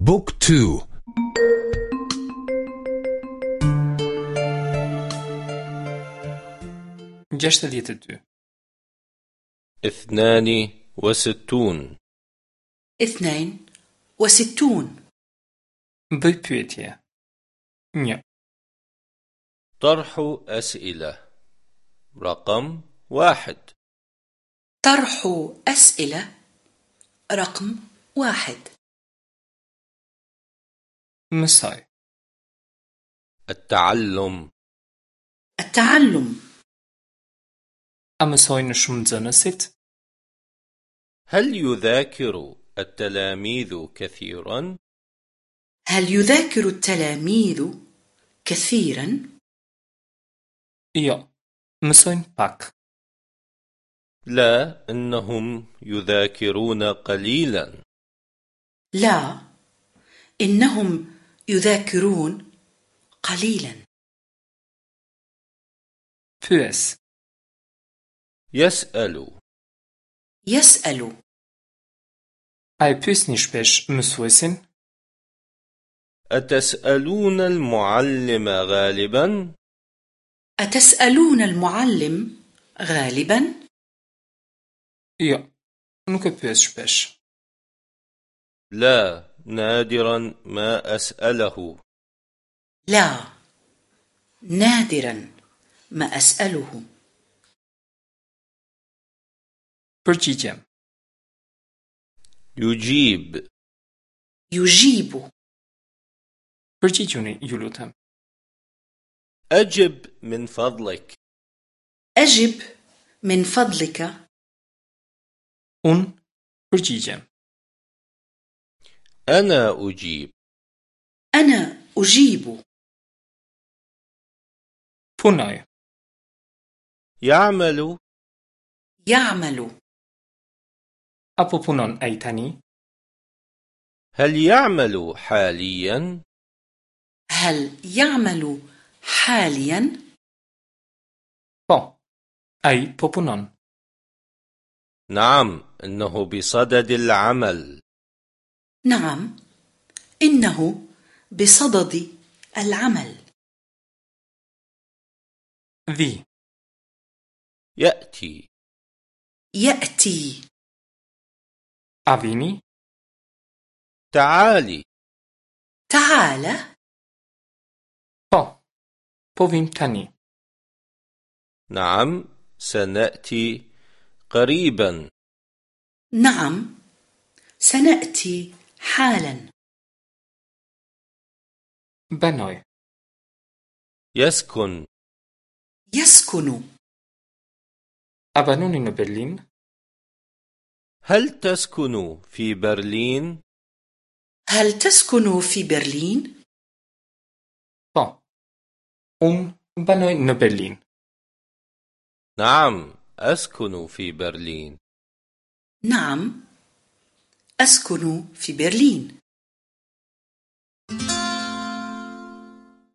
book two. gjashtëdhjetë e dy اثنان وستون. اثنين وستون. bëj pyetje një طرح أسئلة. رقم واحد. طرح أسئلة. رقم واحد. مساي. التعلم. التعلم. أمساي نشم زنست هل يذاكر التلاميذ كثيرا؟ هل يذاكر التلاميذ كثيرا؟ Jo mësojnë pak. لا إنهم يذاكرون قليلا. لا إنهم يذاكرون قليلا. pyes يسأل يسأل A e pyesni shpesh mësuesin أتسألون المعلم غالبا؟ أتسألون المعلم غالبا؟ يا نوك بيس شبش لا. نادرا ما أسأله. لا نادرا ما أسأله. برجيجم يجيب. يجيب. برجيجوني يلوتم أجب من فضلك. أجب من فضلك. أون برجيجم أنا أجيب. أنا أجيب. بوناي يعمل. يعمل. أبو بونان أي تاني هل يعمل حاليا؟ هل يعمل حاليا؟ با أي بوبونان نعم إنه بصدد العمل. نعم إنه بصدد العمل. ذي. يأتي. يأتي. أفيني تعالي. تعال. با بوفين تاني. نعم سنأتي قريبا. نعم سنأتي حالا. بناي يسكن. يسكن. أبنوني برلين؟ هل تسكن في برلين؟ هل تسكن في برلين؟ با أون بناي نبرلين نعم أسكن في برلين. نعم. أسكن في برلين.